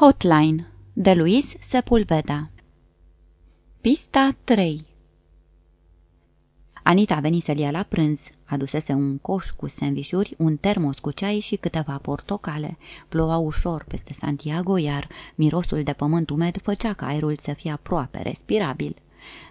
Hotline de Luis Sepulveda Pista 3 Anita venise să-l ia la prânz. Adusese un coș cu sandvișuri, un termos cu ceai și câteva portocale. Ploua ușor peste Santiago, iar mirosul de pământ umed făcea ca aerul să fie aproape respirabil.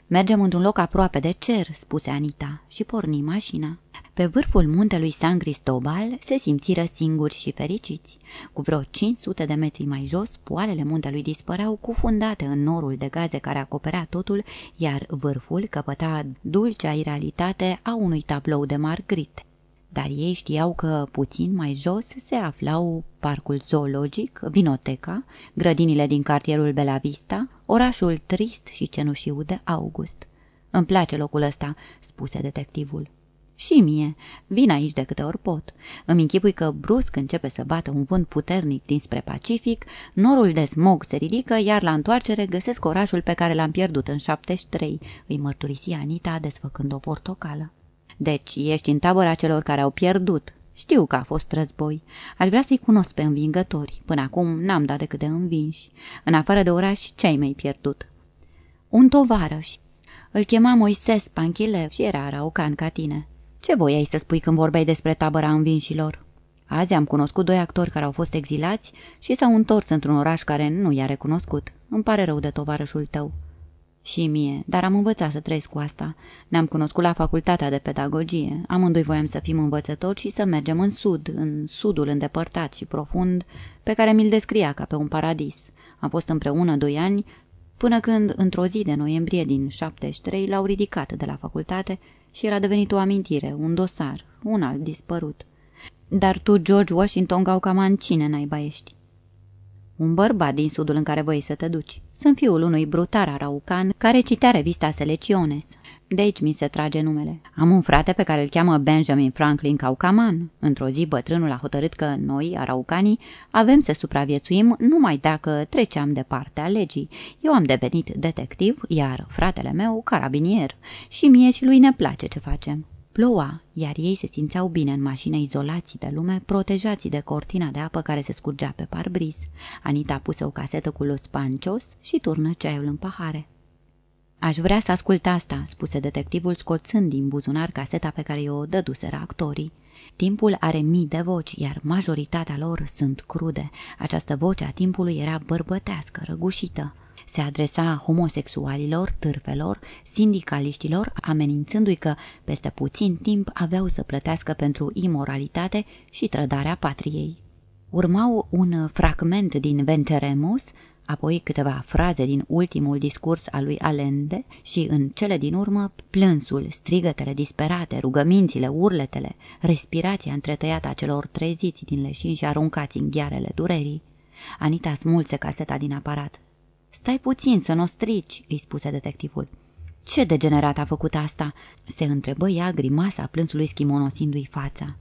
Mergem într-un loc aproape de cer," spuse Anita, și porni mașina. Pe vârful muntelui San Cristobal se simțiră singuri și fericiți. Cu vreo 500 de metri mai jos, poalele muntelui dispăreau cufundate în norul de gaze care acoperea totul, iar vârful căpăta dulcea realitate a unui tablou de Margrit dar ei știau că puțin mai jos se aflau parcul zoologic, vinoteca, grădinile din cartierul Bela Vista, orașul trist și cenușiu de August. Îmi place locul ăsta," spuse detectivul. Și mie. Vin aici de câte ori pot. Îmi închipui că brusc începe să bată un vânt puternic dinspre Pacific, norul de smog se ridică, iar la întoarcere găsesc orașul pe care l-am pierdut în 73, îi mărturisi Anita desfăcând o portocală. Deci ești în tabăra celor care au pierdut. Știu că a fost război. Aș vrea să-i cunosc pe învingători. Până acum n-am dat decât de învinși. În afară de oraș, ce ai mai pierdut? Un tovarăș. Îl chema Moises Panchilev și era raucan ca tine. Ce voiai să spui când vorbeai despre tabăra învinșilor? Azi am cunoscut doi actori care au fost exilați și s-au întors într-un oraș care nu i-a recunoscut. Îmi pare rău de tovarășul tău. Și mie, dar am învățat să trăiesc cu asta. Ne-am cunoscut la facultatea de pedagogie. Amândoi voiam să fim învățători și să mergem în sud, în sudul îndepărtat și profund, pe care mi-l descria ca pe un paradis. Am fost împreună doi ani, până când, într-o zi de noiembrie din 73, l-au ridicat de la facultate și era devenit o amintire, un dosar, un alt dispărut. Dar tu, George Washington Gaucaman, cine naiba ești? Un bărbat din sudul în care voi să te duci. Sunt fiul unui brutar araucan care citea revista Selecciones. De aici mi se trage numele. Am un frate pe care îl cheamă Benjamin Franklin Caucaman. Într-o zi bătrânul a hotărât că noi, araucanii, avem să supraviețuim numai dacă treceam de partea legii. Eu am devenit detectiv, iar fratele meu carabinier. Și mie și lui ne place ce facem. Ploua, iar ei se simțeau bine în mașină izolații de lume, protejați de cortina de apă care se scurgea pe parbriz. Anita puse o casetă cu Los Pancios și turnă ceaiul în pahare. Aș vrea să ascult asta," spuse detectivul scoțând din buzunar caseta pe care o dăduseră actorii. Timpul are mii de voci, iar majoritatea lor sunt crude. Această voce a timpului era bărbătească, răgușită. Se adresa homosexualilor, târfelor, sindicaliștilor, amenințându-i că peste puțin timp aveau să plătească pentru imoralitate și trădarea patriei. Urmau un fragment din Venteremus, apoi câteva fraze din ultimul discurs al lui Allende și, în cele din urmă, plânsul, strigătele disperate, rugămințile, urletele, respirația întretăiată a celor treziți din leșin și aruncați în ghearele durerii. Anita smulse caseta din aparat. Stai puțin să nu o strici," îi spuse detectivul. Ce degenerat a făcut asta?" se întrebă ea grimasa plânsului schimonosindu-i fața.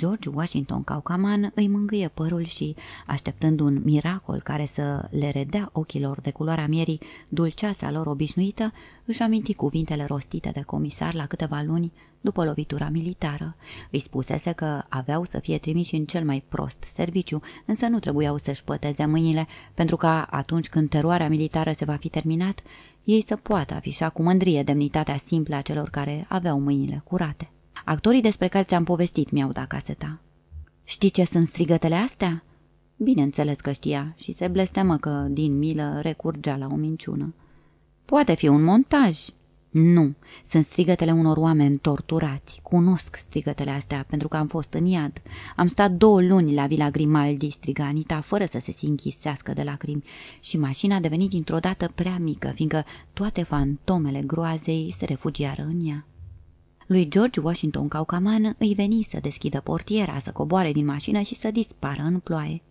George Washington Caucaman îi mângâie părul și, așteptând un miracol care să le redea ochilor de culoarea mierii dulceața lor obișnuită, își aminti cuvintele rostite de comisar la câteva luni după lovitura militară. Îi spusese că aveau să fie trimiși în cel mai prost serviciu, însă nu trebuiau să-și păteze mâinile, pentru ca atunci când teroarea militară se va fi terminat, ei să poată afișa cu mândrie demnitatea simplă a celor care aveau mâinile curate. Actorii despre care ți-am povestit mi-au dat caseta. Știi ce sunt strigătele astea? Bineînțeles că știa și se blestemă că, din milă, recurgea la o minciună. Poate fi un montaj. Nu, sunt strigătele unor oameni torturați. Cunosc strigătele astea pentru că am fost în iad. Am stat două luni la Vila Grimaldi, striga Anita, fără să se închisească de lacrimi. Și mașina a devenit dintr-o dată prea mică, fiindcă toate fantomele groazei se refugiară în ea. Lui George Washington Caucaman îi veni să deschidă portiera, să coboare din mașină și să dispară în ploaie.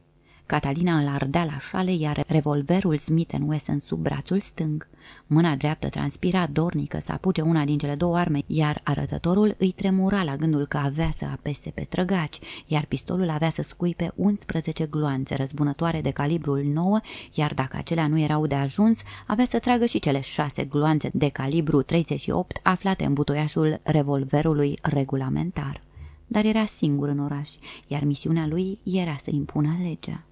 Catalina îl ardea la șale, iar revolverul Smith Wesson sub brațul stâng. Mâna dreaptă transpira dornică să apuce una din cele două arme, iar arătătorul îi tremura la gândul că avea să apese pe trăgaci, iar pistolul avea să scuipe 11 gloanțe răzbunătoare de calibrul 9, iar dacă acelea nu erau de ajuns, avea să tragă și cele șase gloanțe de calibru 38 aflate în butoiașul revolverului regulamentar. Dar era singur în oraș, iar misiunea lui era să impună legea.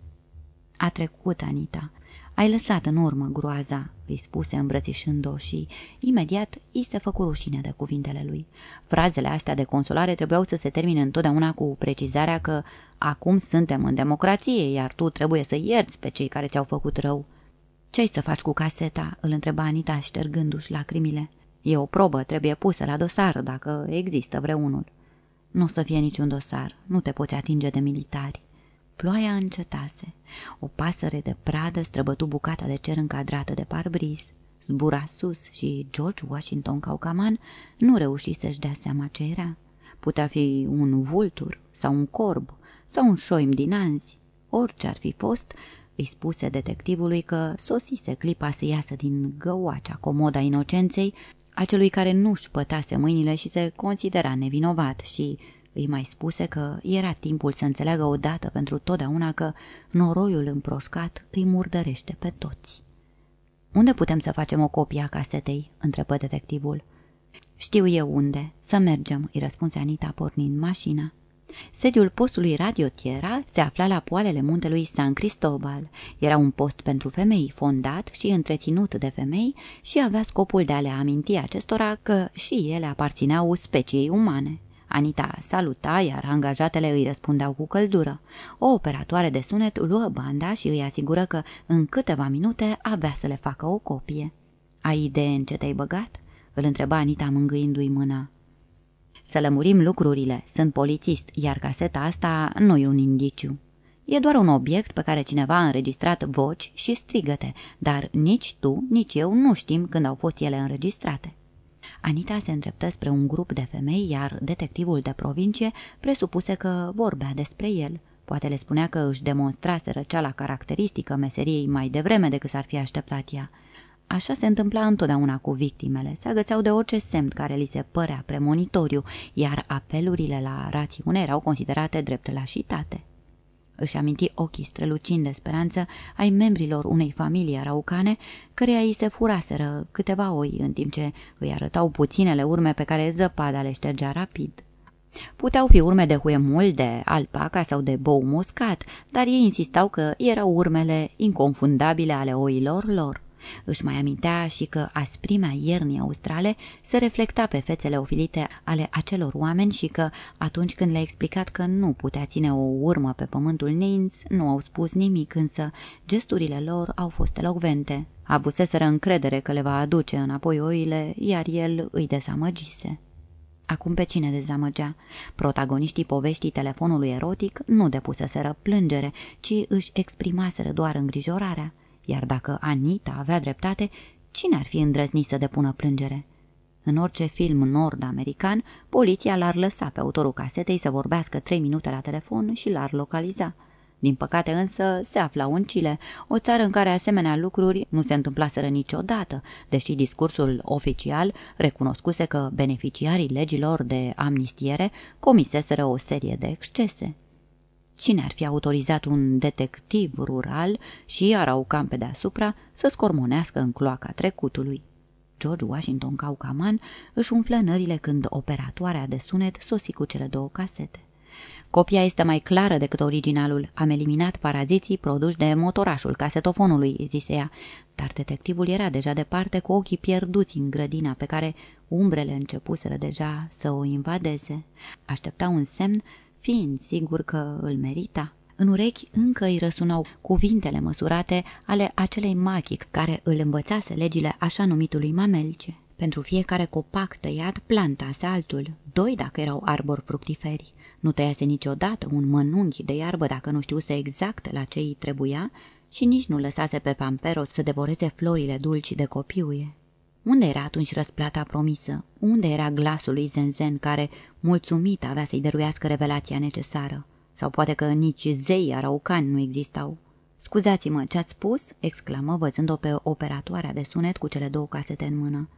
A trecut, Anita. Ai lăsat în urmă groaza, îi spuse îmbrățișând-o și, imediat, îi se făcu rușine de cuvintele lui. Frazele astea de consolare trebuiau să se termine întotdeauna cu precizarea că acum suntem în democrație, iar tu trebuie să ierți pe cei care ți-au făcut rău. Ce-ai să faci cu caseta?" îl întreba Anita ștergându-și lacrimile. E o probă, trebuie pusă la dosar, dacă există vreunul." Nu o să fie niciun dosar, nu te poți atinge de militari." Ploaia încetase. O pasăre de pradă străbătu bucata de cer încadrată de parbriz. Zbura sus și George Washington Caucaman nu reuși să-și dea seama ce era. Putea fi un vultur sau un corb sau un șoim din anzi. Orice ar fi fost, îi spuse detectivului că sosise clipa să iasă din găoacea comoda inocenței acelui care nu-și pătase mâinile și se considera nevinovat și îi mai spuse că era timpul să înțeleagă odată pentru totdeauna că noroiul împroșcat îi murdărește pe toți. Unde putem să facem o copie a casetei?" întrebă detectivul. Știu eu unde. Să mergem," îi răspunse Anita pornind mașina. Sediul postului Radio Tierra se afla la poalele muntelui San Cristobal. Era un post pentru femei, fondat și întreținut de femei și avea scopul de a le aminti acestora că și ele aparțineau speciei umane. Anita saluta, iar angajatele îi răspundeau cu căldură. O operatoare de sunet luă banda și îi asigură că în câteva minute avea să le facă o copie. Ai idee în ce te-ai băgat?" îl întreba Anita mângâindu-i mâna. Să lămurim lucrurile, sunt polițist, iar caseta asta nu e un indiciu. E doar un obiect pe care cineva a înregistrat voci și strigăte, dar nici tu, nici eu nu știm când au fost ele înregistrate. Anita se îndreptă spre un grup de femei, iar detectivul de provincie presupuse că vorbea despre el. Poate le spunea că își demonstrase răceala caracteristică meseriei mai devreme decât s-ar fi așteptat ea. Așa se întâmpla întotdeauna cu victimele, se agățeau de orice semn care li se părea premonitoriu, iar apelurile la rațiune erau considerate drept lașitate. Își aminti ochii strălucind de speranță ai membrilor unei familii araucane, căreia îi se furaseră câteva oi, în timp ce îi arătau puținele urme pe care zăpada le ștergea rapid. Puteau fi urme de huemul, de alpaca sau de bou muscat, dar ei insistau că erau urmele inconfundabile ale oilor lor. Își mai amintea și că asprimea iernii australe se reflecta pe fețele ofilite ale acelor oameni și că, atunci când le-a explicat că nu putea ține o urmă pe pământul neins, nu au spus nimic, însă gesturile lor au fost elocvente. Abuseseră încredere că le va aduce înapoi oile, iar el îi dezamăgise. Acum pe cine dezamăgea? Protagoniștii poveștii telefonului erotic nu depuseseră plângere, ci își exprimaseră doar îngrijorarea. Iar dacă Anita avea dreptate, cine ar fi îndrăznit să depună plângere? În orice film nord-american, poliția l-ar lăsa pe autorul casetei să vorbească trei minute la telefon și l-ar localiza. Din păcate însă se aflau în Chile, o țară în care asemenea lucruri nu se întâmplaseră niciodată, deși discursul oficial recunoscuse că beneficiarii legilor de amnistiere comiseseră o serie de excese. Cine ar fi autorizat un detectiv rural și araucam pe deasupra să scormonească în cloaca trecutului? George Washington Caucaman își umflă nările când operatoarea de sunet sosi cu cele două casete. Copia este mai clară decât originalul. Am eliminat paraziții produși de motorașul casetofonului, zise ea, dar detectivul era deja departe cu ochii pierduți în grădina pe care umbrele începuseră deja să o invadeze. Aștepta un semn fiind sigur că îl merita. În urechi încă îi răsunau cuvintele măsurate ale acelei machic care îl învățase legile așa numitului mamelce. Pentru fiecare copac tăiat plantase altul, doi dacă erau arbori fructiferi. Nu tăiase niciodată un mănunchi de iarbă dacă nu știuse exact la ce îi trebuia și nici nu lăsase pe Pamperos să devoreze florile dulci de copiuie. Unde era atunci răsplata promisă? Unde era glasul lui Zenzen care, mulțumit, avea să-i dăruiască revelația necesară? Sau poate că nici zei araucani nu existau? Scuzați-mă, ce-ați spus?" exclamă văzând-o pe operatoarea de sunet cu cele două casete în mână.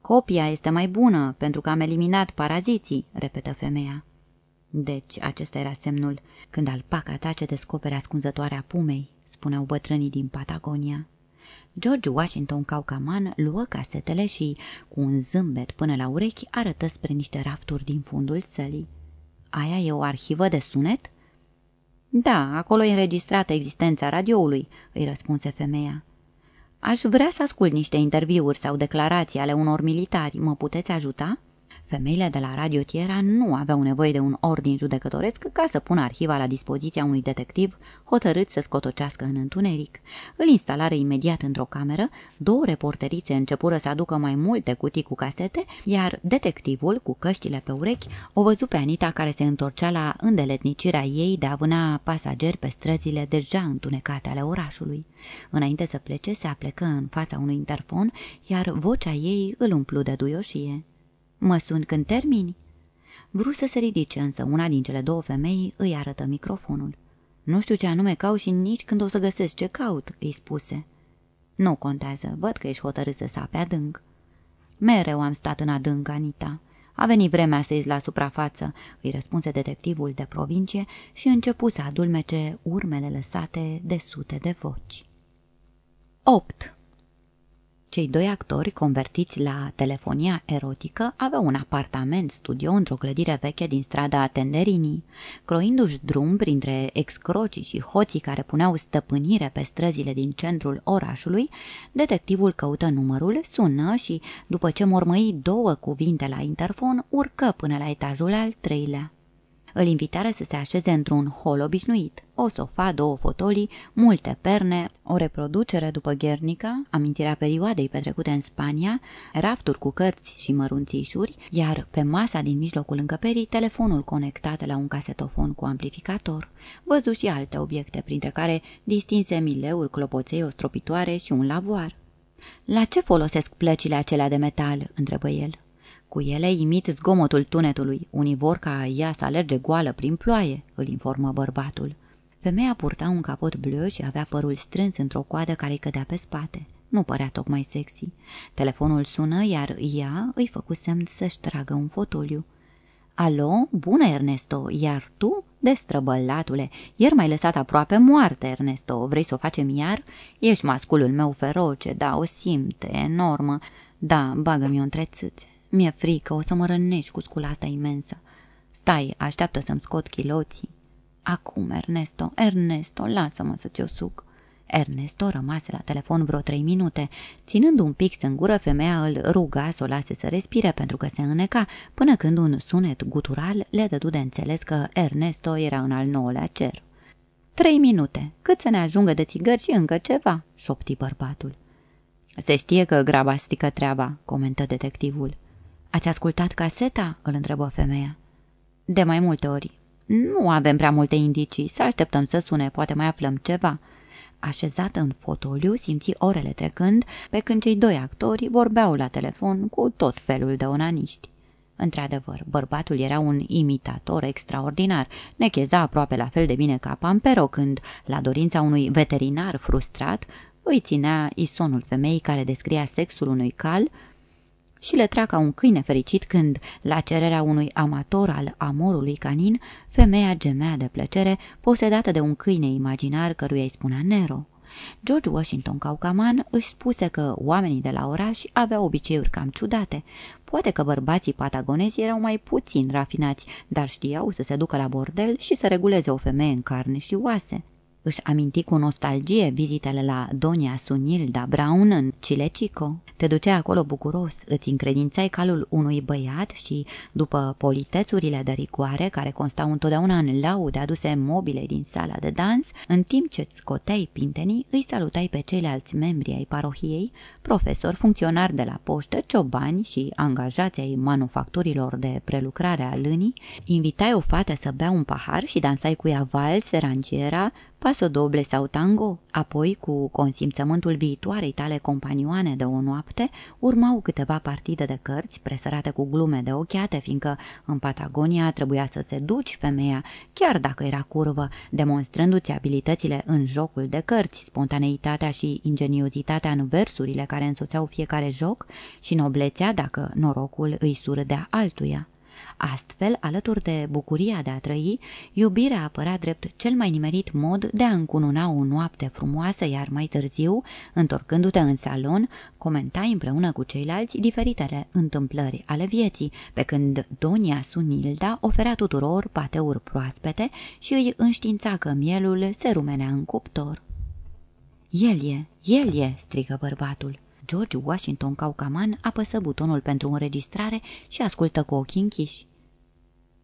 Copia este mai bună, pentru că am eliminat paraziții," repetă femeia. Deci, acesta era semnul când alpaca ta ce descopere ascunzătoarea pumei, spuneau bătrânii din Patagonia. George Washington Caucaman luă casetele și, cu un zâmbet până la urechi, arătă spre niște rafturi din fundul sălii. Aia e o arhivă de sunet?" Da, acolo e înregistrată existența radioului, îi răspunse femeia. Aș vrea să ascult niște interviuri sau declarații ale unor militari. Mă puteți ajuta?" Femeile de la Radio Tiera nu aveau nevoie de un ordin judecătoresc ca să pună arhiva la dispoziția unui detectiv hotărât să scotocească în întuneric. Îl instalare imediat într-o cameră, două reporterițe începură să aducă mai multe cutii cu casete, iar detectivul, cu căștile pe urechi, o văzu pe Anita care se întorcea la îndeletnicirea ei de a vâna pasageri pe străzile deja întunecate ale orașului. Înainte să plece, se aplecă în fața unui interfon, iar vocea ei îl umplu de duioșie. Mă sun când termini?" Vrut să se ridice, însă una din cele două femei îi arătă microfonul. Nu știu ce anume caut și nici când o să găsesc ce caut," îi spuse. Nu contează, văd că ești hotărât să sape adânc." Mereu am stat în adânc, Anita. A venit vremea să ies la suprafață," îi răspunse detectivul de provincie și începu să adulmece urmele lăsate de sute de voci. 8. Cei doi actori, convertiți la telefonia erotică, aveau un apartament studio într-o clădire veche din strada Tenderini. Croindu-și drum printre excrocii și hoții care puneau stăpânire pe străzile din centrul orașului, detectivul căută numărul, sună și, după ce mormăi două cuvinte la interfon, urcă până la etajul al treilea. Îl invitară să se așeze într-un hol obișnuit, o sofa, două fotolii, multe perne, o reproducere după Ghernica, amintirea perioadei petrecute în Spania, rafturi cu cărți și mărunțișuri, iar pe masa din mijlocul încăperii telefonul conectat la un casetofon cu amplificator. Văzu și alte obiecte, printre care distinse mileuri, clopoței, ostropitoare și un lavoar. La ce folosesc plăcile acelea de metal?" întrebă el. Cu ele imit zgomotul tunetului. Unii vor ca ea să alerge goală prin ploaie, îl informă bărbatul. Femeia purta un capot bleu și avea părul strâns într-o coadă care îi cădea pe spate. Nu părea tocmai sexy. Telefonul sună, iar ea îi făcu semn să-și tragă un fotoliu. Alo, bună, Ernesto, iar tu? Destrăbălatule, ieri m-ai lăsat aproape moarte, Ernesto, vrei să o facem iar? Ești masculul meu feroce, da, o simte, enormă. Da, bagă-mi-o între țâțe. Mi-e frică, o să mă rănești cu scula asta imensă. Stai, așteaptă să-mi scot chiloții. Acum, Ernesto, Ernesto, lasă-mă să ți-o suc. Ernesto rămase la telefon vreo trei minute. Ținând un pic în gură, femeia îl ruga să o lase să respire pentru că se îneca, până când un sunet gutural le dădu de înțeles că Ernesto era în al nouălea cer. Trei minute, cât să ne ajungă de țigări și încă ceva, șopti bărbatul. Se știe că graba strică treaba, comentă detectivul. Ați ascultat caseta?" îl întrebă femeia. De mai multe ori. Nu avem prea multe indicii. Să așteptăm să sune, poate mai aflăm ceva." Așezată în fotoliu, simți orele trecând, pe când cei doi actori vorbeau la telefon cu tot felul de onaniști. Într-adevăr, bărbatul era un imitator extraordinar, necheza aproape la fel de bine ca Pampero când, la dorința unui veterinar frustrat, îi ținea isonul femeii care descria sexul unui cal, și le trag ca un câine fericit când, la cererea unui amator al amorului canin, femeia gemea de plăcere, posedată de un câine imaginar căruia îi spunea Nero. George Washington Caucaman își spuse că oamenii de la oraș aveau obiceiuri cam ciudate. Poate că bărbații patagonezi erau mai puțin rafinați, dar știau să se ducă la bordel și să reguleze o femeie în carne și oase. Își aminti cu nostalgie vizitele la Donia Sunilda Brown în Chilecico. Te duceai acolo bucuros, îți încredințai calul unui băiat și, după politețurile de rigoare care constau întotdeauna în laude aduse mobile din sala de dans, în timp ce îți scoteai pintenii, îi salutai pe ceilalți membri ai parohiei, profesori, funcționari de la poștă, ciobani și angajați ai manufacturilor de prelucrare a lânii, invitai o fată să bea un pahar și dansai cu ea vals, rangiera, pasodoble sau tango, apoi, cu consimțământul viitoarei tale companioane de o noapte, urmau câteva partide de cărți presărate cu glume de ochiate, fiindcă în Patagonia trebuia să se duci femeia, chiar dacă era curvă, demonstrându-ți abilitățile în jocul de cărți, spontaneitatea și ingeniozitatea în versurile care însoțeau fiecare joc și noblețea dacă norocul îi surâdea altuia. Astfel, alături de bucuria de a trăi, iubirea apărea drept cel mai nimerit mod de a încununa o noapte frumoasă, iar mai târziu, întorcându-te în salon, comentai împreună cu ceilalți diferitele întâmplări ale vieții, pe când Donia Sunilda oferea tuturor pateuri proaspete și îi înștiința că mielul se rumenea în cuptor. El e, el e!" strigă bărbatul. George Washington Caucaman apăsă butonul pentru înregistrare și ascultă cu ochii închiși.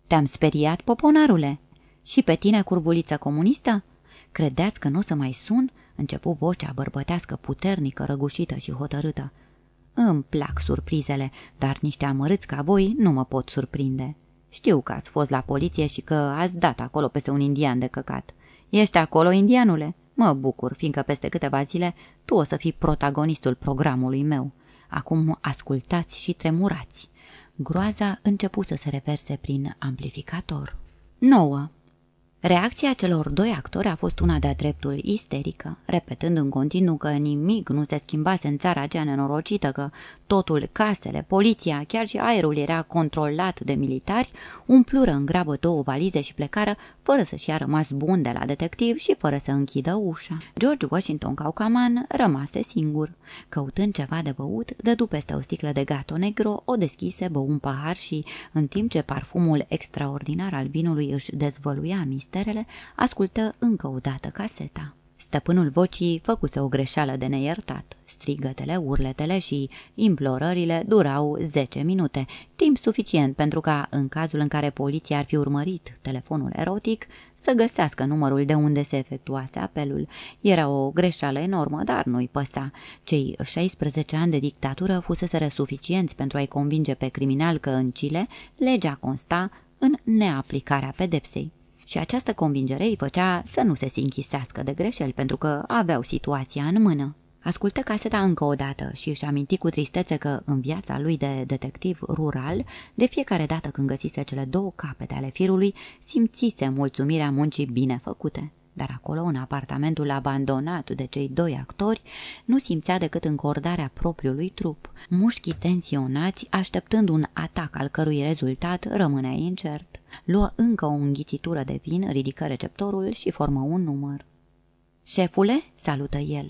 Te-am speriat, poponarule? Și pe tine, curvuliță comunistă? Credeți că nu o să mai sun?" începu vocea bărbătească puternică, răgușită și hotărâtă. Îmi plac surprizele, dar niște amărâți ca voi nu mă pot surprinde. Știu că ați fost la poliție și că ați dat acolo peste un indian de căcat. Ești acolo, indianule? Mă bucur, fiindcă peste câteva zile tu o să fii protagonistul programului meu. Acum ascultați și tremurați. Groaza începu să se reverse prin amplificator. 9. Reacția celor doi actori a fost una de-a dreptul isterică, repetând în continuu că nimic nu se schimbase în țara aceea nenorocită, că totul, casele, poliția, chiar și aerul era controlat de militari, umplură în grabă două valize și plecară, fără să-și ia rămas bun de la detectiv și fără să închidă ușa. George Washington Caucaman rămase singur. Căutând ceva de băut, dădu peste o sticlă de gato negro, o deschise, bău un pahar și, în timp ce parfumul extraordinar al vinului își dezvăluia misterele, ascultă încă o dată caseta. Stăpânul vocii făcuse o greșeală de neiertat. Strigătele, urletele și implorările durau 10 minute, timp suficient pentru ca, în cazul în care poliția ar fi urmărit telefonul erotic, să găsească numărul de unde se efectuase apelul. Era o greșeală enormă, dar nu-i păsa. Cei 16 ani de dictatură fuseseră suficienți pentru a-i convinge pe criminal că în Chile legea consta în neaplicarea pedepsei și această convingere îi făcea să nu se sinchisească de greșeli pentru că aveau situația în mână. Ascultă caseta încă o dată și își aminti cu tristețe că în viața lui de detectiv rural, de fiecare dată când găsise cele două capete ale firului, simțise mulțumirea muncii bine făcute dar acolo, în apartamentul abandonat de cei doi actori, nu simțea decât încordarea propriului trup. Mușchii tensionați, așteptând un atac al cărui rezultat rămânea incert. Luă încă o înghițitură de vin, ridică receptorul și formă un număr. Șefule?" salută el.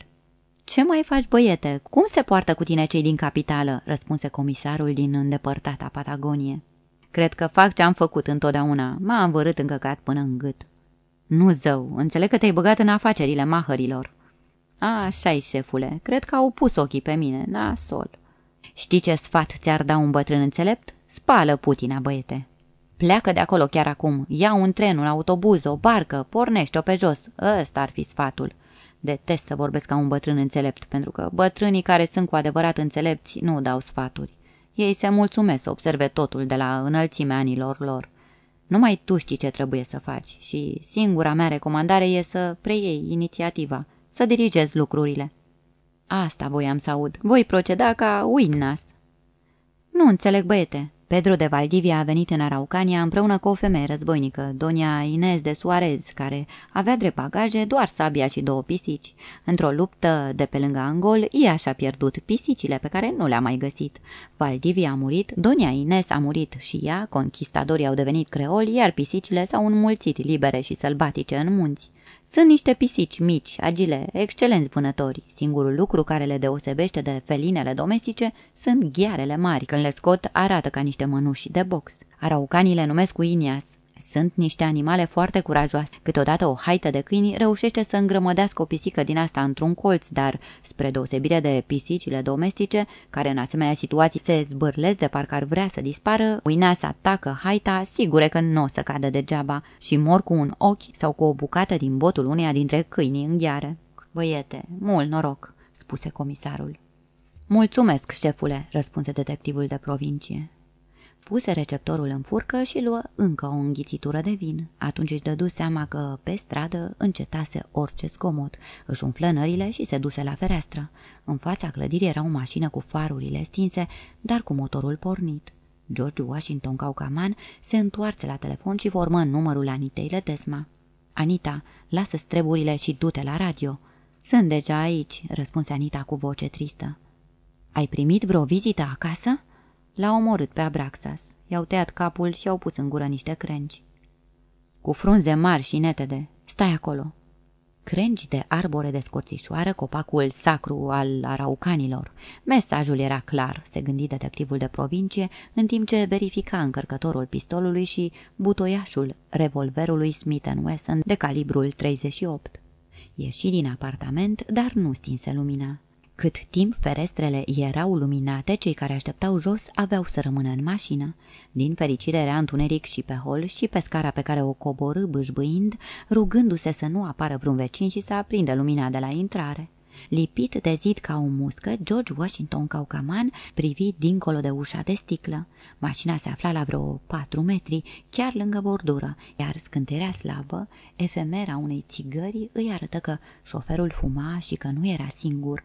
Ce mai faci, băiete? Cum se poartă cu tine cei din capitală?" răspunse comisarul din îndepărtata Patagonie. Cred că fac ce am făcut întotdeauna. M-a învărât încăcat până în gât." Nu zău, înțeleg că te-ai băgat în afacerile mahărilor." Așa-i, șefule, cred că au pus ochii pe mine, nasol." Știi ce sfat ți-ar da un bătrân înțelept? Spală Putina, băiete." Pleacă de acolo chiar acum, ia un tren, un autobuz, o barcă, pornește-o pe jos. Ăsta ar fi sfatul." Detest să vorbesc ca un bătrân înțelept, pentru că bătrânii care sunt cu adevărat înțelepți nu dau sfaturi. Ei se mulțumesc să observe totul de la înălțimea anilor lor. Numai tu știi ce trebuie să faci și singura mea recomandare e să preiei inițiativa, să dirigezi lucrurile. Asta voiam să aud. Voi proceda ca Winnas. Nu înțeleg, băiete. Pedro de Valdivia a venit în Araucania împreună cu o femeie războinică, Donia Inez de Suarez, care avea drept bagaje doar sabia și două pisici. Într-o luptă de pe lângă Angol, ea și-a pierdut pisicile pe care nu le-a mai găsit. Valdivia a murit, Donia Inez a murit și ea, conquistadorii au devenit creoli, iar pisicile s-au înmulțit libere și sălbatice în munți. Sunt niște pisici mici, agile, excelenți vânători. Singurul lucru care le deosebește de felinele domestice sunt ghearele mari. Când le scot, arată ca niște mănuși de box. Araucanii le numesc cu inias. Sunt niște animale foarte curajoase. Câteodată o haită de câini reușește să îngrămădească o pisică din asta într-un colț, dar, spre deosebire de pisicile domestice, care în asemenea situații se zbârlesc de parcă ar vrea să dispară, uina să atacă haita, sigure că nu o să cadă degeaba și mor cu un ochi sau cu o bucată din botul uneia dintre câinii în gheare. Băiete, mult noroc, spuse comisarul. Mulțumesc, șefule, răspunse detectivul de provincie. Puse receptorul în furcă și luă încă o înghițitură de vin. Atunci își dădu seama că pe stradă încetase orice scomot. Își umflă nările și se duse la fereastră. În fața clădirii era o mașină cu farurile stinse, dar cu motorul pornit. George Washington Caucaman se întoarce la telefon și formă numărul Anitei Ledesma. Anita, lasă streburile și du-te la radio." Sunt deja aici," răspunse Anita cu voce tristă. Ai primit vreo vizită acasă?" L-a omorât pe Abraxas. I-au tăiat capul și au pus în gură niște crengi. Cu frunze mari și netede, stai acolo, crengi de arbore de scorțișoară, copacul sacru al araucanilor. Mesajul era clar, se gândi detectivul de provincie, în timp ce verifica încărcătorul pistolului și butoiașul revolverului Smith Wesson de calibrul 38. Ieși din apartament, dar nu stinse lumina. Cât timp ferestrele erau luminate, cei care așteptau jos aveau să rămână în mașină. Din fericire era întuneric și pe hol și pe scara pe care o coborâ bâșbâind, rugându-se să nu apară vreun vecin și să aprindă lumina de la intrare. Lipit de zid ca o muscă, George Washington Caucaman privi dincolo de ușa de sticlă. Mașina se afla la vreo patru metri, chiar lângă bordură, iar scânterea slabă, efemera unei țigări, îi arătă că șoferul fuma și că nu era singur.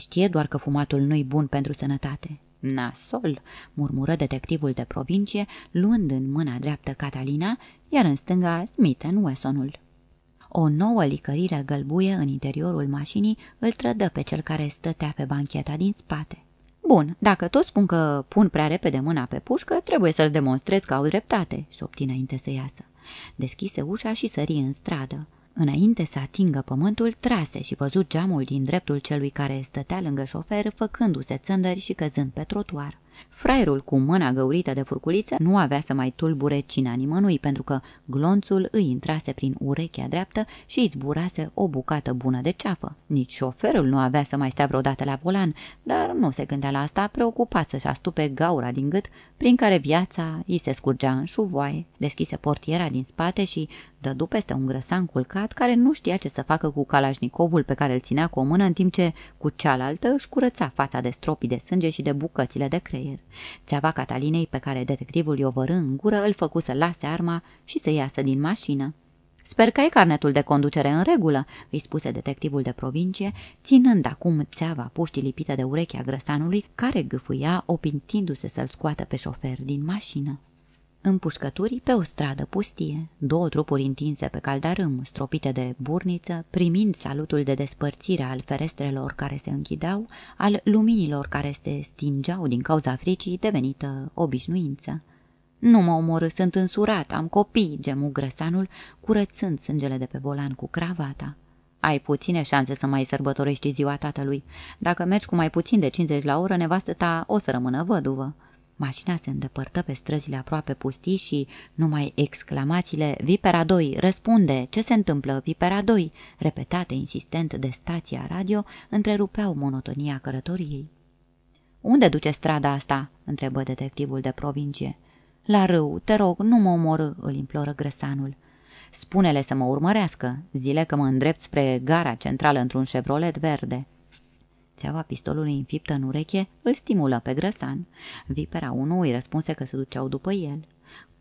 Știe doar că fumatul nu-i bun pentru sănătate. Nasol, murmură detectivul de provincie, luând în mâna dreaptă Catalina, iar în stânga Smith Wessonul. O nouă licărire gălbuie în interiorul mașinii îl trădă pe cel care stătea pe bancheta din spate. Bun, dacă toți spun că pun prea repede mâna pe pușcă, trebuie să-l demonstrez că au dreptate, șopti înainte să iasă. Deschise ușa și sări în stradă. Înainte să atingă pământul, trase și văzut geamul din dreptul celui care stătea lângă șofer, făcându-se țândări și căzând pe trotuar. Fraierul cu mâna găurită de furculiță nu avea să mai tulbure cina nimănui, pentru că glonțul îi intrase prin urechea dreaptă și îi zburase o bucată bună de ceafă. Nici șoferul nu avea să mai stea vreodată la volan, dar nu se gândea la asta, preocupat să-și astupe gaura din gât, prin care viața îi se scurgea în șuvoaie. Deschise portiera din spate și dădu peste un grăsan culcat care nu știa ce să facă cu calașnicovul pe care îl ținea cu o mână, în timp ce cu cealaltă își curăța fața de stropii de sânge și de bucățile de creier. Țeava Catalinei pe care detectivul i-o vărâ în gură îl făcu să lase arma și să iasă din mașină. Sper că e carnetul de conducere în regulă," îi spuse detectivul de provincie, ținând acum țeava puștii lipită de urechea grăsanului, care gâfâia, opintindu-se să-l scoată pe șofer din mașină. Împușcături pe o stradă pustie, două trupuri întinse pe caldarâm, stropite de burniță, primind salutul de despărțire al ferestrelor care se închideau, al luminilor care se stingeau din cauza fricii devenită obișnuință. Nu mă omorâ, sunt însurat, am copii, gemu grăsanul, curățând sângele de pe volan cu cravata. Ai puține șanse să mai sărbătorești ziua tatălui. Dacă mergi cu mai puțin de 50 la oră, nevastă ta o să rămână văduvă. Mașina se îndepărtă pe străzile aproape pustii și numai exclamațiile Vipera 2, răspunde, ce se întâmplă, Vipera 2, repetate insistent de stația radio, întrerupeau monotonia călătoriei. Unde duce strada asta?" întrebă detectivul de provincie. La râu, te rog, nu mă omorâ," îl imploră grăsanul. Spune-le să mă urmărească, zile că mă îndrept spre gara centrală într-un Chevrolet verde." Țeava pistolului înfiptă în ureche îl stimulă pe grăsan. Vipera 1 îi răspunse că se duceau după el.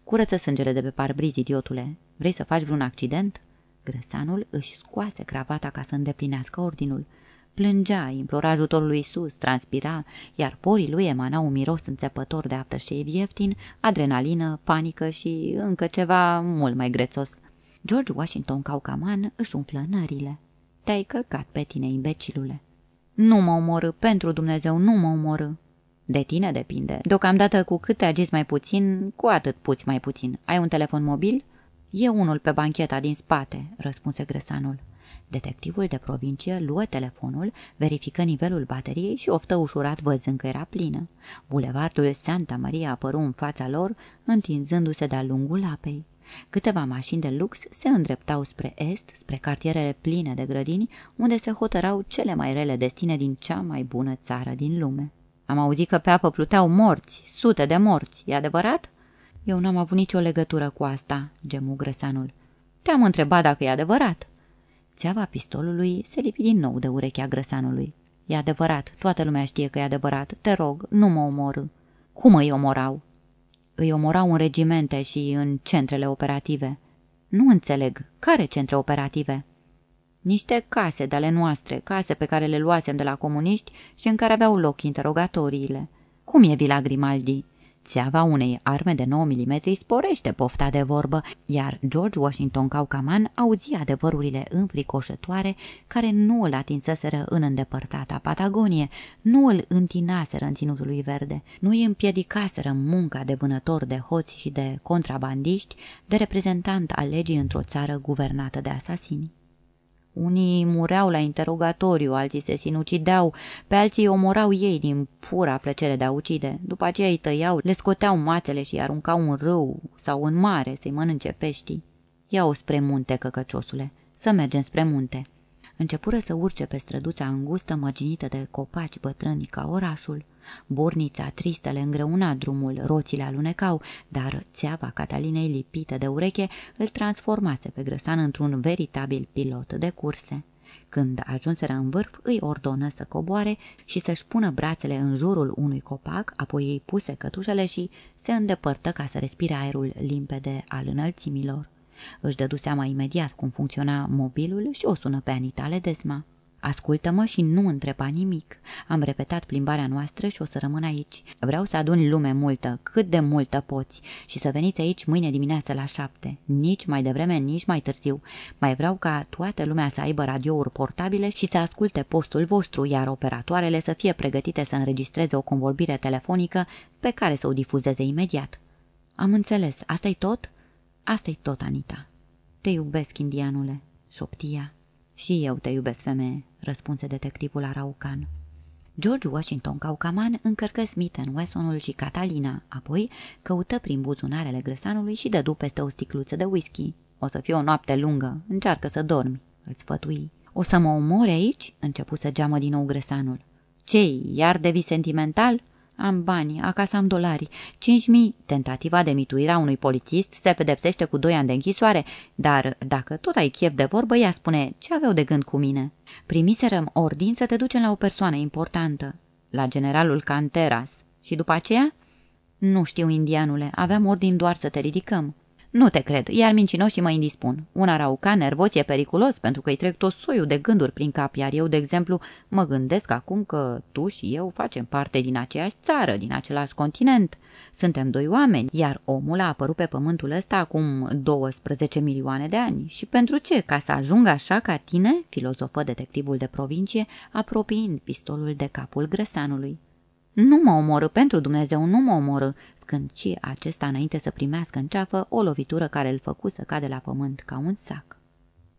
Curăță sângele de pe parbriz, idiotule. Vrei să faci vreun accident?" Grăsanul își scoase cravata ca să îndeplinească ordinul. Plângea, implora ajutorul lui Isus, transpira, iar porii lui emanau un miros înțepător de aftershave ieftin, adrenalină, panică și încă ceva mult mai grețos. George Washington Caucaman își umflă nările. Te-ai căcat pe tine, imbecilule. Nu mă omorâ, pentru Dumnezeu, nu mă omorâ. De tine depinde. Deocamdată cu cât te agiți mai puțin, cu atât puți mai puțin. Ai un telefon mobil? E unul pe bancheta din spate, răspunse grăsanul. Detectivul de provincie luă telefonul, verifică nivelul bateriei și oftă ușurat văzând că era plină. Bulevardul Santa Maria apăru în fața lor, întinzându-se de-a lungul apei. Câteva mașini de lux se îndreptau spre est, spre cartierele pline de grădini, unde se hotărau cele mai rele destine din cea mai bună țară din lume. Am auzit că pe apă pluteau morți, sute de morți, e adevărat?" Eu n-am avut nicio legătură cu asta," gemu grăsanul. Te-am întrebat dacă e adevărat." Țeava pistolului se lipi din nou de urechea grăsanului. E adevărat, toată lumea știe că e adevărat. Te rog, nu mă omorâ." Cum îi omorau?" Îi omorau în regimente și în centrele operative. Nu înțeleg. Care centre operative? Niște case de ale noastre, case pe care le luasem de la comuniști și în care aveau loc interogatoriile. Cum e Vila Grimaldi? Țeava unei arme de 9 mm sporește pofta de vorbă, iar George Washington Caucaman auzi adevărurile înfricoșătoare care nu îl atinsăseră în îndepărtata Patagonie, nu îl întinaseră în ținutului verde, nu îi împiedicaseră munca de vânător de hoți și de contrabandiști, de reprezentant al legii într-o țară guvernată de asasini. Unii mureau la interogatoriu, alții se sinucideau, pe alții omorau ei din pura plăcere de a ucide. După aceea îi tăiau, le scoteau mațele și îi aruncau în râu sau în mare să-i mănânce peștii. Ia-o spre munte, căcăciosule, să mergem spre munte. Începură să urce pe străduța îngustă mărginită de copaci bătrâni ca orașul. Burnița tristă le îngreuna drumul, roțile alunecau, dar țeava Catalinei lipită de ureche îl transformase pe grăsan într-un veritabil pilot de curse. Când ajunseră în vârf, îi ordonă să coboare și să-și pună brațele în jurul unui copac, apoi îi puse cătușele și se îndepărtă ca să respire aerul limpede al înălțimilor. Își dădu seama imediat cum funcționa mobilul și o sună pe Anita Ledesma. Ascultă-mă și nu întreba nimic. Am repetat plimbarea noastră și o să rămân aici. Vreau să adun lume multă, cât de multă poți, și să veniți aici mâine dimineață la șapte. Nici mai devreme, nici mai târziu. Mai vreau ca toată lumea să aibă radiouri portabile și să asculte postul vostru, iar operatoarele să fie pregătite să înregistreze o convorbire telefonică pe care să o difuzeze imediat. Am înțeles. Asta-i tot?" Asta-i tot, Anita. Te iubesc, indianule, șoptia. Și eu te iubesc, femeie, răspunse detectivul araucan. George Washington Caucaman încărcă Smith Wessonul și Catalina, apoi căută prin buzunarele grăsanului și dădu peste o sticluță de whisky. O să fie o noapte lungă, încearcă să dormi, îl sfătui. O să mă omori aici?" începu să geamă din nou grăsanul. Ce iar devii sentimental?" Am bani, acasă am dolari. Cinci mii. Tentativa de mituire a unui polițist se pedepsește cu doi ani de închisoare, dar dacă tot ai chef de vorbă, ea spune ce aveau de gând cu mine. Primiserăm ordin să te ducem la o persoană importantă, la generalul Canteras. Și după aceea? Nu știu, indianule, aveam ordin doar să te ridicăm. Nu te cred, iar mincinoșii mă indispun. Un araucan nervos e periculos pentru că îi trec tot soiul de gânduri prin cap, iar eu, de exemplu, mă gândesc acum că tu și eu facem parte din aceeași țară, din același continent. Suntem doi oameni, iar omul a apărut pe pământul ăsta acum 12 milioane de ani. Și pentru ce? Ca să ajungă așa ca tine, filozofă detectivul de provincie, apropiind pistolul de capul grăsanului. Nu mă omoră, pentru Dumnezeu, nu mă omoră, scândci acesta înainte să primească în ceafă o lovitură care îl făcu să cade la pământ ca un sac.